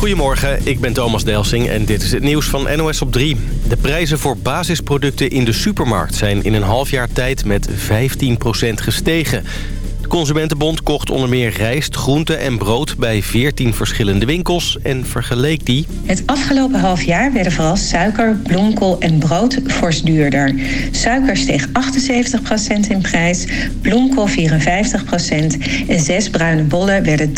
Goedemorgen, ik ben Thomas Delsing en dit is het nieuws van NOS op 3. De prijzen voor basisproducten in de supermarkt zijn in een half jaar tijd met 15% gestegen. De Consumentenbond kocht onder meer rijst, groente en brood bij 14 verschillende winkels en vergeleek die. Het afgelopen half jaar werden vooral suiker, bloemkool en brood fors duurder. Suiker steeg 78% in prijs, bloemkool 54% en zes bruine bollen werden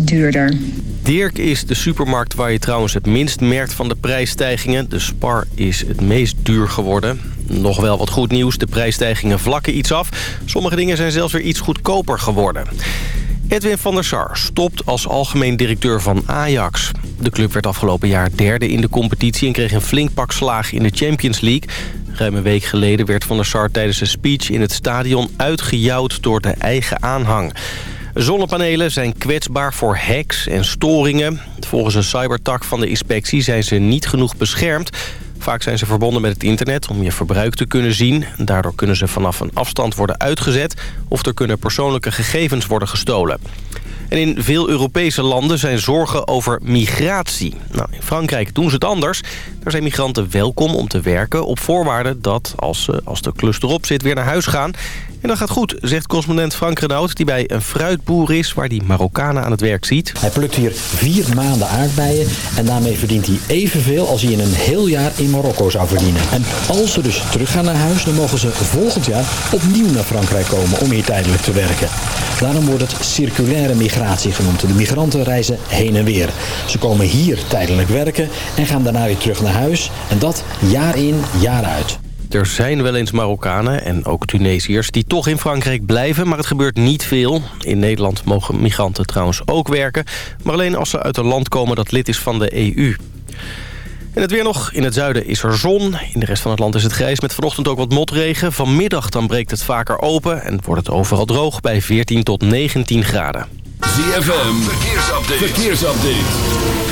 43% duurder. Dirk is de supermarkt waar je trouwens het minst merkt van de prijsstijgingen. De Spar is het meest duur geworden. Nog wel wat goed nieuws, de prijsstijgingen vlakken iets af. Sommige dingen zijn zelfs weer iets goedkoper geworden. Edwin van der Sar stopt als algemeen directeur van Ajax. De club werd afgelopen jaar derde in de competitie... en kreeg een flink pak slaag in de Champions League. Ruim een week geleden werd van der Sar tijdens een speech in het stadion... uitgejouwd door de eigen aanhang. Zonnepanelen zijn kwetsbaar voor hacks en storingen. Volgens een cybertak van de inspectie zijn ze niet genoeg beschermd. Vaak zijn ze verbonden met het internet om je verbruik te kunnen zien. Daardoor kunnen ze vanaf een afstand worden uitgezet... of er kunnen persoonlijke gegevens worden gestolen. En in veel Europese landen zijn zorgen over migratie. Nou, in Frankrijk doen ze het anders. Daar zijn migranten welkom om te werken op voorwaarde dat als, ze, als de klus erop zit weer naar huis gaan. En dat gaat goed, zegt correspondent Frank Renaud... die bij een fruitboer is waar die Marokkanen aan het werk ziet. Hij plukt hier vier maanden aardbeien... en daarmee verdient hij evenveel als hij in een heel jaar in Marokko zou verdienen. En als ze dus teruggaan naar huis... dan mogen ze volgend jaar opnieuw naar Frankrijk komen om hier tijdelijk te werken. Daarom wordt het circulaire migratie genoemd. De migranten reizen heen en weer. Ze komen hier tijdelijk werken en gaan daarna weer terug naar huis. En dat jaar in, jaar uit. Er zijn wel eens Marokkanen en ook Tunesiërs die toch in Frankrijk blijven, maar het gebeurt niet veel. In Nederland mogen migranten trouwens ook werken, maar alleen als ze uit een land komen dat lid is van de EU. En het weer nog. In het zuiden is er zon. In de rest van het land is het grijs met vanochtend ook wat motregen. Vanmiddag dan breekt het vaker open en wordt het overal droog bij 14 tot 19 graden. ZFM, verkeersupdate. verkeersupdate.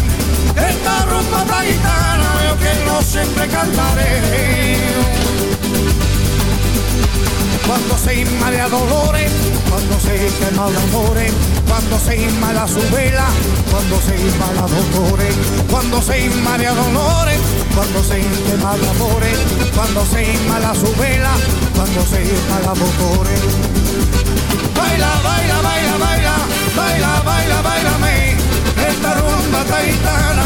rumba la gitana, yo que no siempre cantaré. Cuando se inmala dolores, cuando se quema el amores, cuando se inmala su vela, cuando se inmala dolores, cuando se inmala dolores, cuando se quema el amores, cuando se inmala su vela, cuando se inmala dolores. Baila, baila, baila, baila, baila, baila, baila, baila esta rumba taitana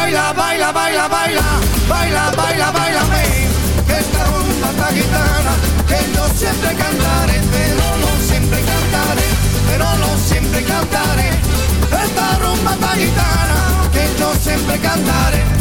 baila, baila, baila, baila, baila, baila, baila, me. Esta rumba esta guitarra que yo siempre cantaré, pero no siempre cantaré, pero no siempre cantaré. Esta rumba esta guitarra que yo siempre cantaré.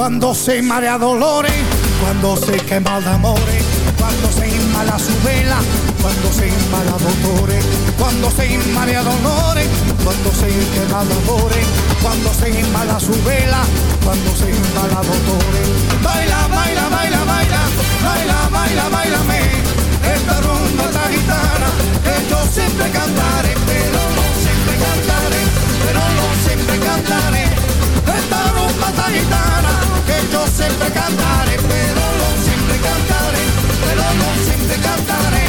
Cuando se marea dolores, cuando se quema de amores, cuando se inmala su vela, cuando se inmala dolores, cuando se inmala dolores, cuando se quema de amores, cuando se inmala su vela, cuando se inmala dolores. Baila, baila, baila, baila, baila, baila, baila, me. Esta rumba, esta guitarra, que yo siempre cantaré, pero no siempre cantaré, pero no siempre cantaré. Esta rumba, esta guitarra Yo sempre cantare, pero non sempre cantare, però non sempre cantare.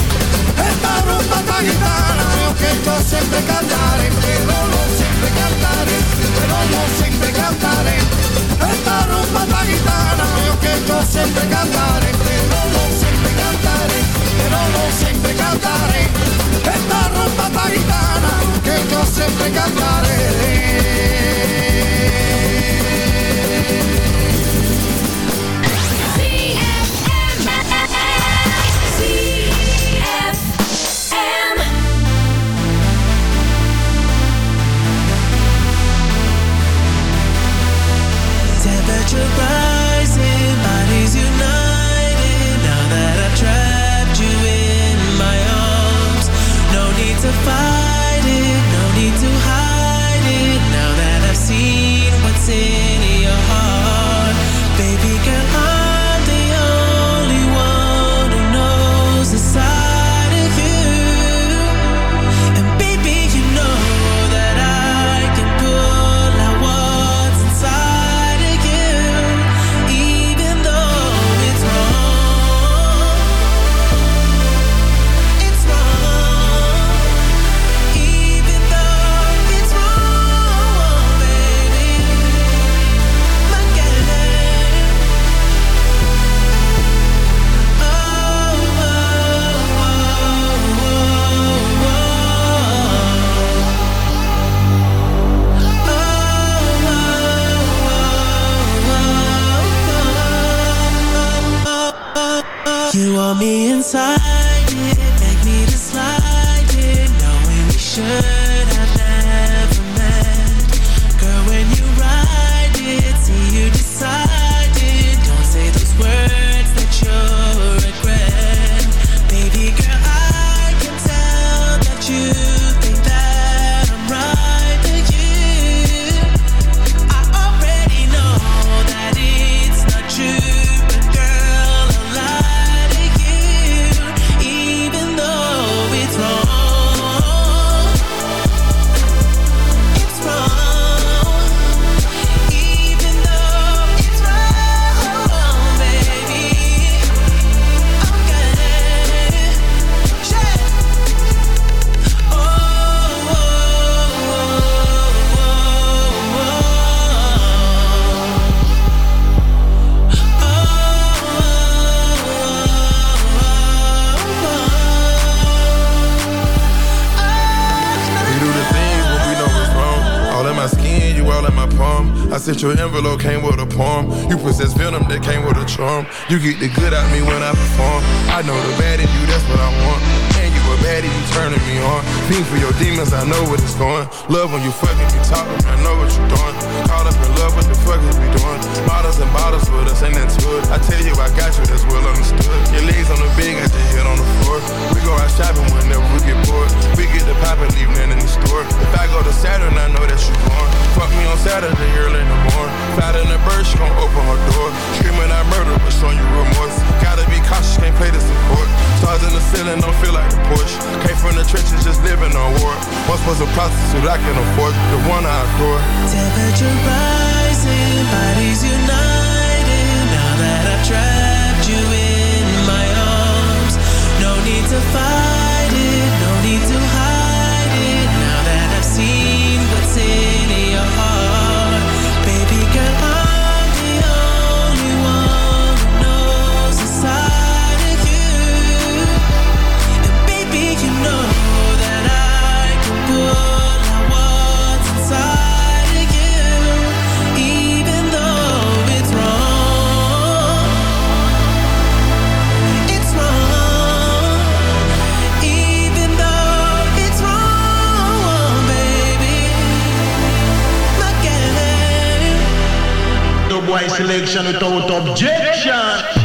E rumba la chitarra, io yo siempre sempre cantare, però siempre sempre cantare, però siempre sempre cantare. E parlo la chitarra, io che so sempre cantare, però non sempre cantare, però non sempre cantare. E parlo la chitarra, che so sempre cantare. to fight. Me envelope, came with a poem. You possess venom that came with a charm. You get the good out me when I perform. I know the bad in you, that's what I want. And you a baddie, you turning me on. Fiend for your demons, I know what it's going. Love when you fucking me talking, I know what you're doing. Caught up in love, what the fuck is we doing? Bottles and bottles with us, ain't that it. I tell you, I got you, that's well understood. Your legs on the bed, got your head on the floor. We go out shopping whenever we get bored. We get the pop and leave nothing in the store. If I go to Saturn, I know that you gone. Fuck me on Saturday early Fat in the bird, she gon' open her door. Screaming out murder, but showing you remorse. Gotta be cautious, can't play court. Stars in the ceiling, don't feel like Porsche. Came from the trenches, just living on war. Once was a prostitute, I can afford the one I adore. Temperature rising, bodies united. Now that I've trapped you in my arms, no need to fight it, no need to boy selection without objection.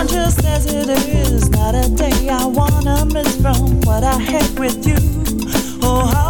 On just as it is, not a day I wanna miss from what I had with you. Oh,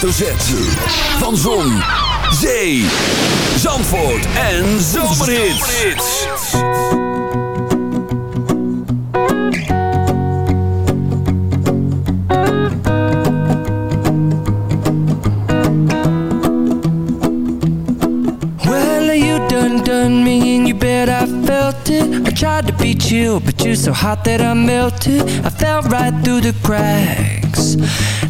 hoofdletter. Van Zon, Zee, Zandvoort en Zomerhits. Well, you done done me and you bet I felt it. I tried to be chill, but you're so hot that I melted. I fell right through the cracks.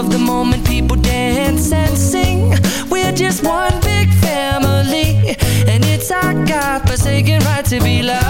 Of the moment, people dance be loved,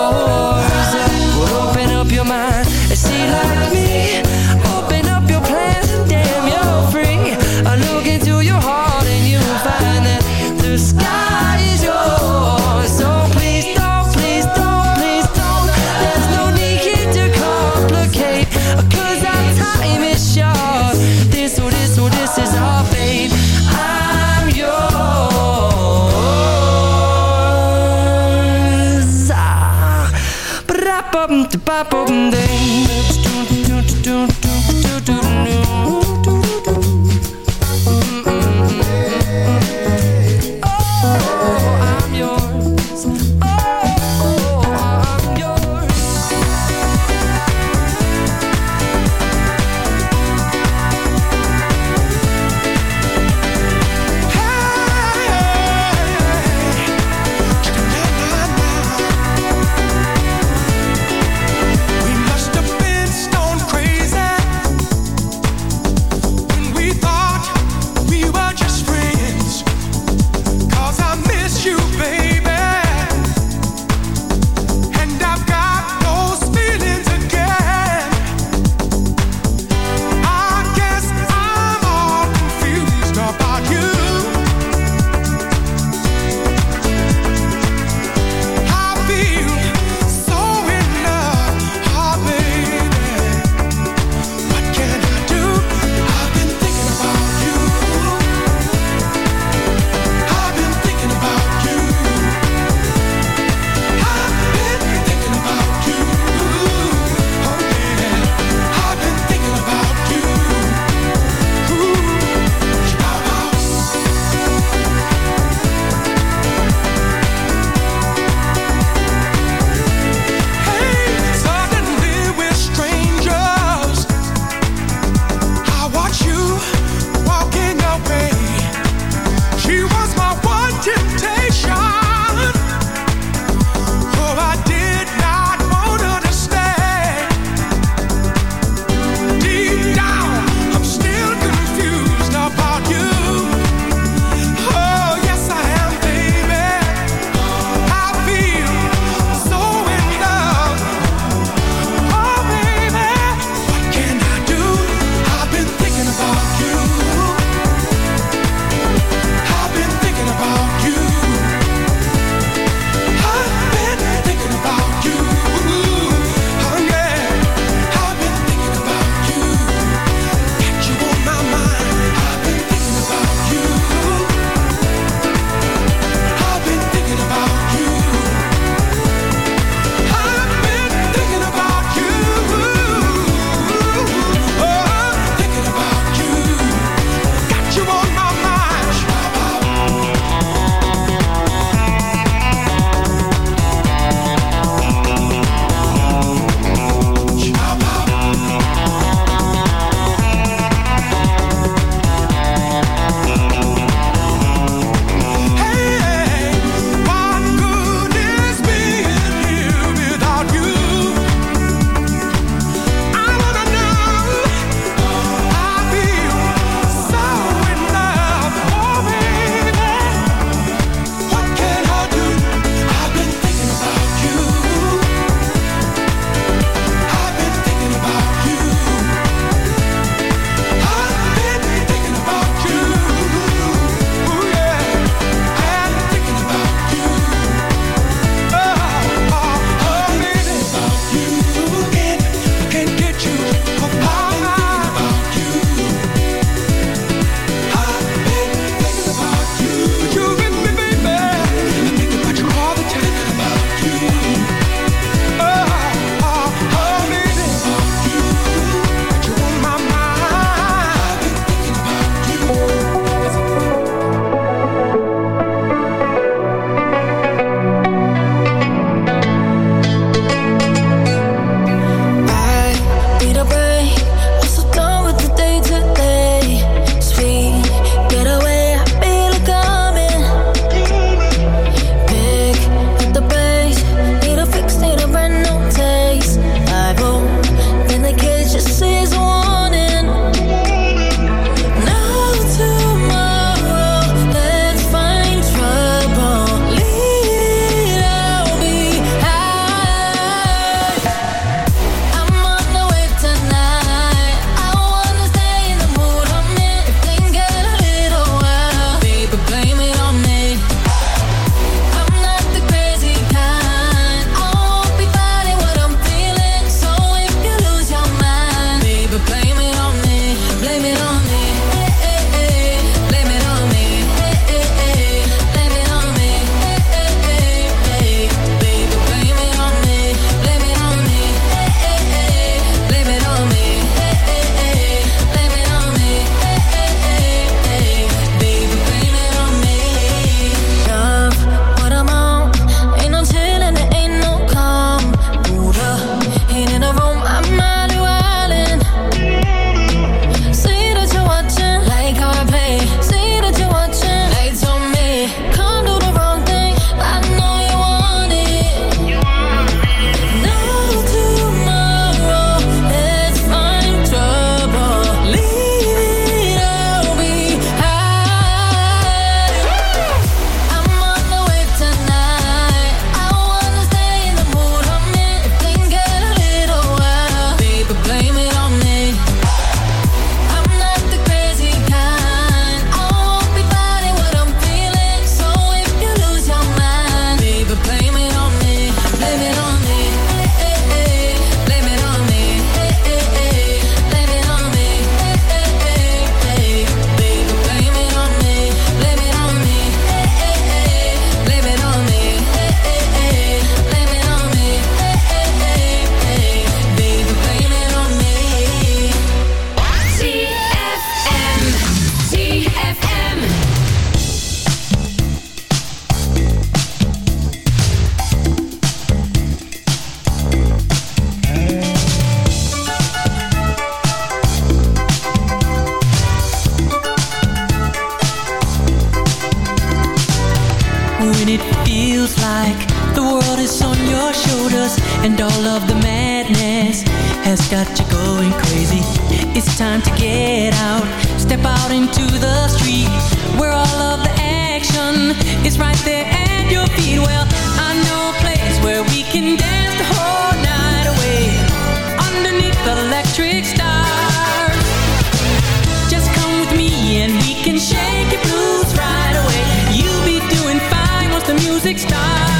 music style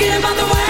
thinking about the way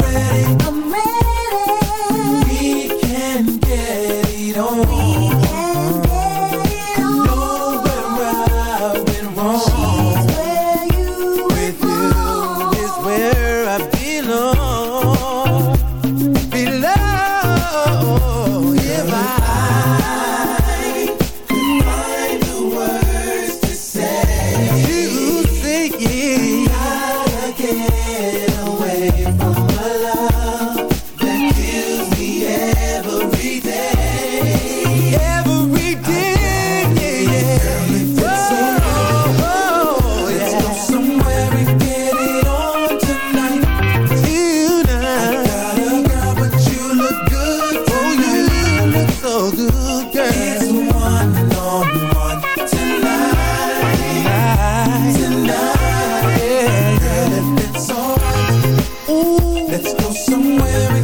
Somewhere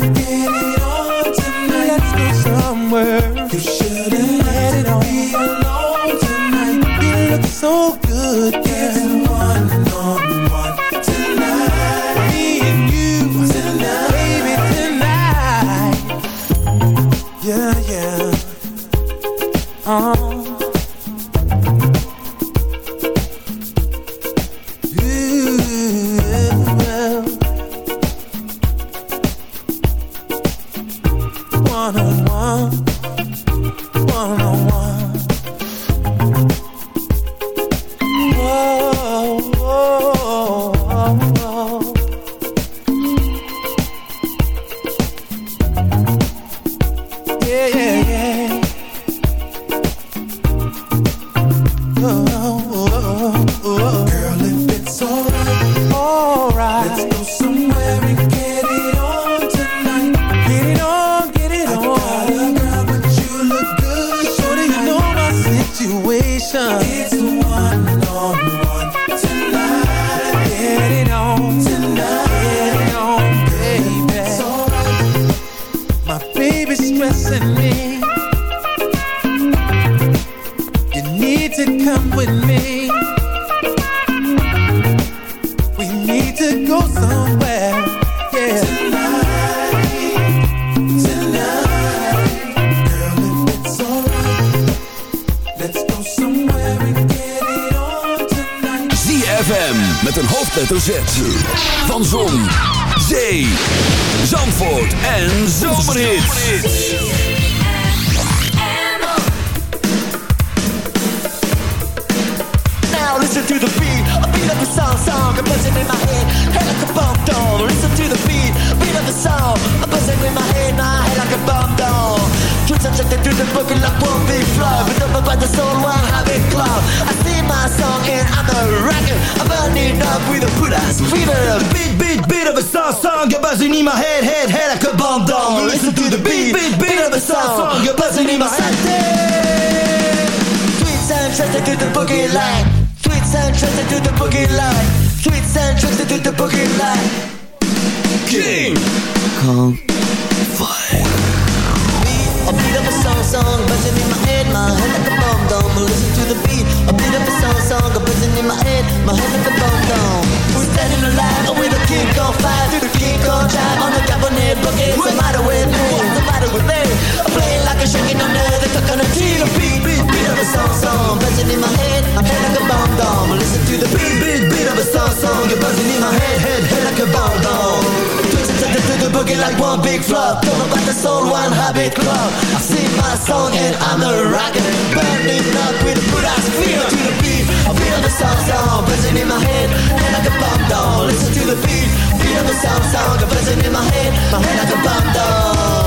song, a buzzing in my head, my head like a bomb down. Twitch subjected to the book like one big flow, but up by the soul, one habit club. I sing my song and I'm a rocker, I'm burning up with a put ass fever. Beat, beat, beat of a song, song, a buzzing in my head, head, head like a bomb down. Listen to the beat, beat, beat of a song, song, a buzzing in my head. Sweet sound trusted to the boogie line. Sweet sound trusted to the boogie line. Sweet sound trusted to the boogie line. King Kong Fire. A beat of a song, song, buzzing in my head, my head like a bomb dome. Listen to the beat, a beat of a song, song, buzzing in my head, my head like a bomb dome. We're standing alive with a king on fire, to the king on drive on the cabinet boogie. What's the matter with me? What's the matter with me? I'm playing like a shaking under the coconut tree. The beat, beat, beat of a song, song, buzzing in my head, my head like a bomb dome. Listen to the beat, beat, beat of a song, song, you're buzzing in my head, head, head like a bomb dome. The boogie like one big flop. Don't know about the soul, one habit club. I sing my song and I'm a rocker. Burning up with a good ass feel to the beat. I feel the song song buzzing in my head, head like a bomb down. Listen to the beat, feel the song song buzzing in my head, my head like a bomb down.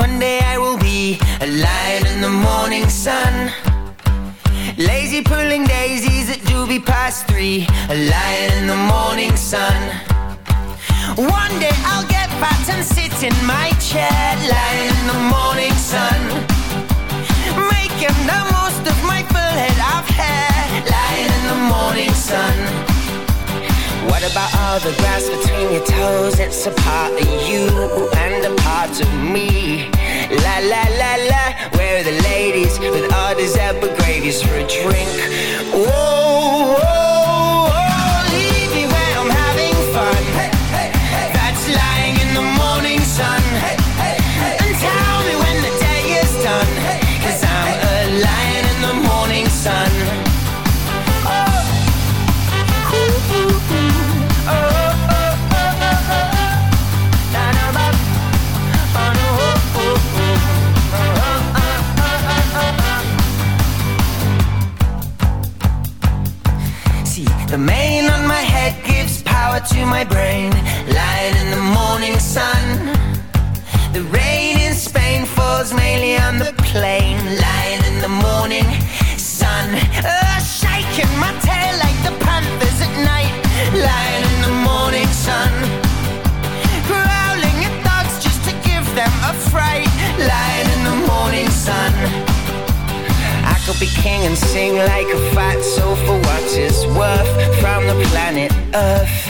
One day I will be a lion in the morning sun. Lazy pulling daisies at doobie past three. lying in the morning sun. One day I'll get fat and sit in my chair, lying in the morning sun. Making the most of my full head of hair, lying in the morning sun. What about all the grass between your toes? It's a part of you and a part of me. La la la la, where are the ladies with all these apple gravies for a drink? Whoa, whoa, to my brain. Lying in the morning sun. The rain in Spain falls mainly on the plain. Lying in the morning sun. Shaking my tail like the panthers at night. Lying in the morning sun. Growling at dogs just to give them a fright. Lying in the morning sun. I could be king and sing like a fat soul for what it's worth from the planet Earth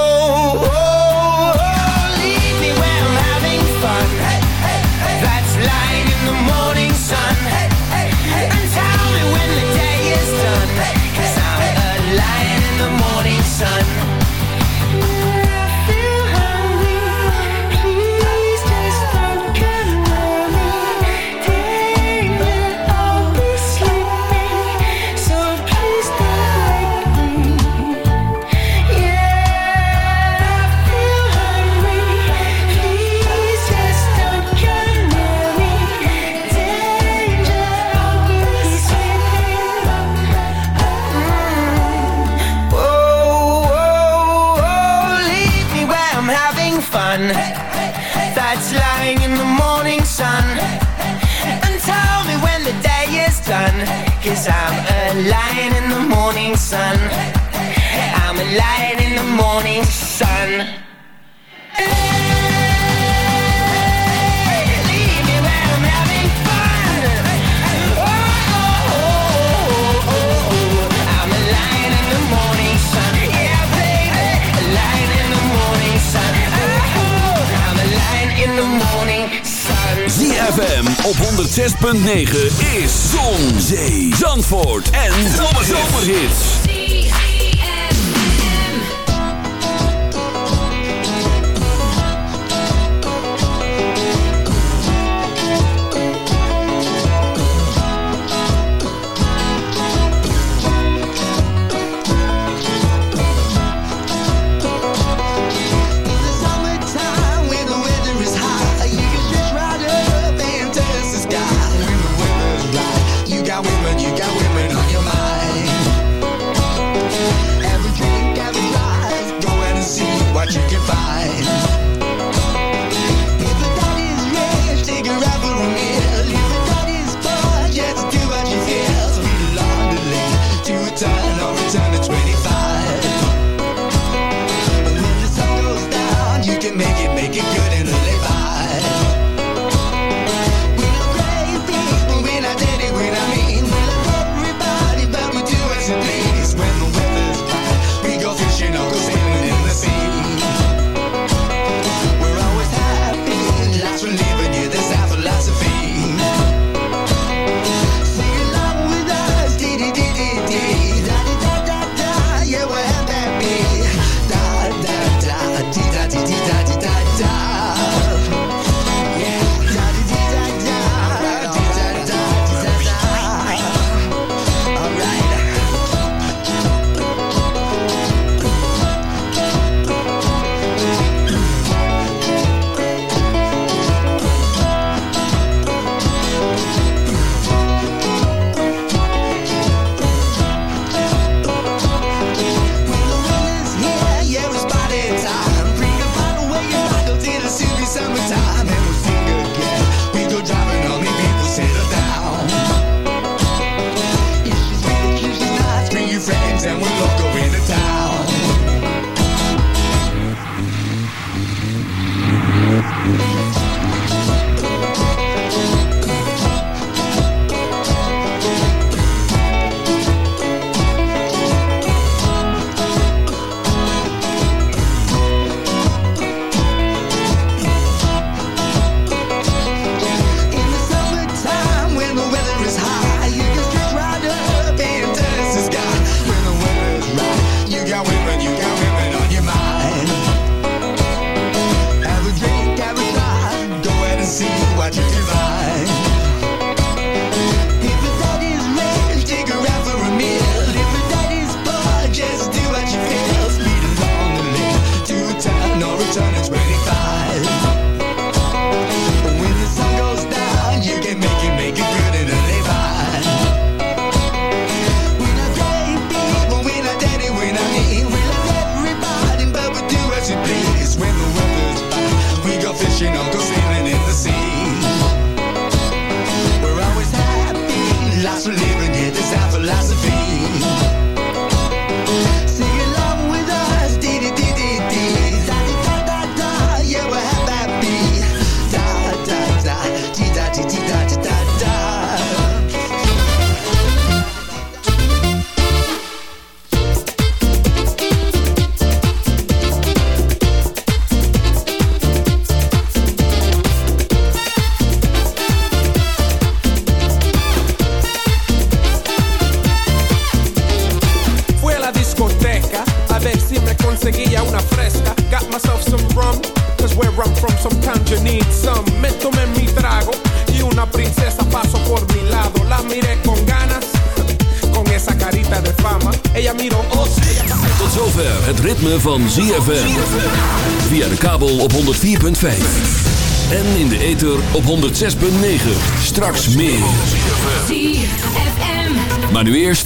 9.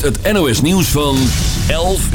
Het NOS nieuws van 11 uur.